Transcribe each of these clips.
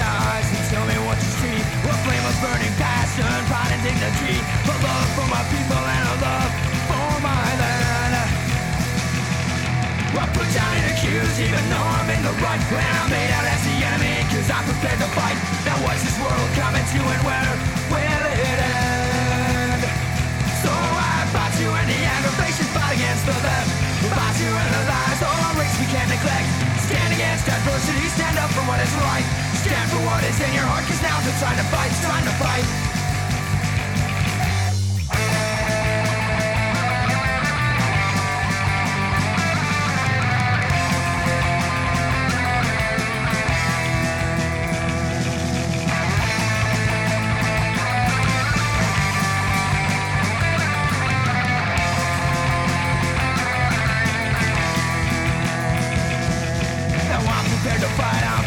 eyes and tell me what you see. A flame of burning passion, pride and dignity. A love for my people and a love for my land. I put down an accused, even though I'm in the right. When I'm made out as the enemy, cause I'm prepared to fight. Now what's this world coming to and where will it end? So I fight you in the aggravation, fight against the left. Fight you in the lies, all our race we can't neglect. Stand against adversity, stand up for Stand for what is in your heart Cause now's the time to fight It's time to fight. To fight, to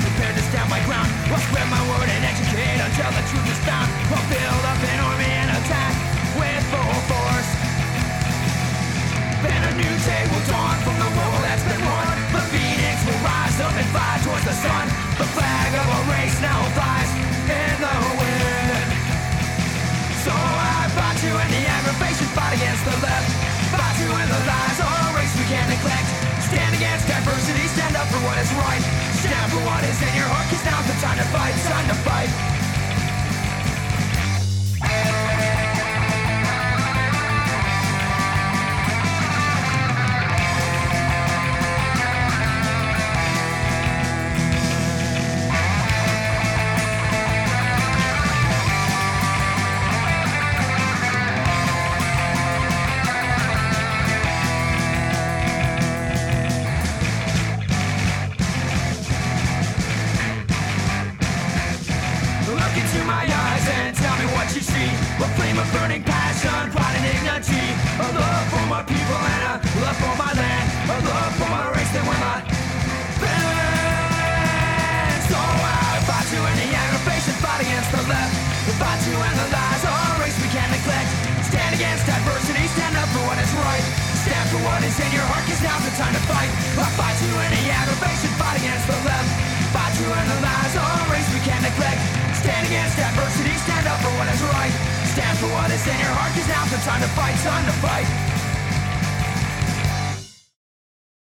stand my ground. I'll spread my word and educate until the truth is found. I'll build up an army and attack with full force. Then a new day will dawn from the war that's been won. The phoenix will rise up and fly towards the sun. The flag of a race now flies in the wind. So I fought you in the aggravation, fight against the left. Fought you in the lies, our race we can't neglect. Stand against adversity, stand up for what is right. For what is in your heart, cause now's the time to fight, time to fight. Into my eyes and tell me what you see. A flame of burning passion, pride and dignity. A love for my people and a love for my land. A love for my race that we're not banned. So I fought you in the aggravation, fight against the left. Fought you in the lies, our race we can't neglect. Stand against adversity, stand up for what is right. Stand for what is in your heart, cause now's the time to fight. I fight you in the aggravation, fight against the left. Fight you in the lies, our race we can't neglect. Against adversity, stand up for what is right. Stand for what is in your heart, cause now's the time to fight, time to fight.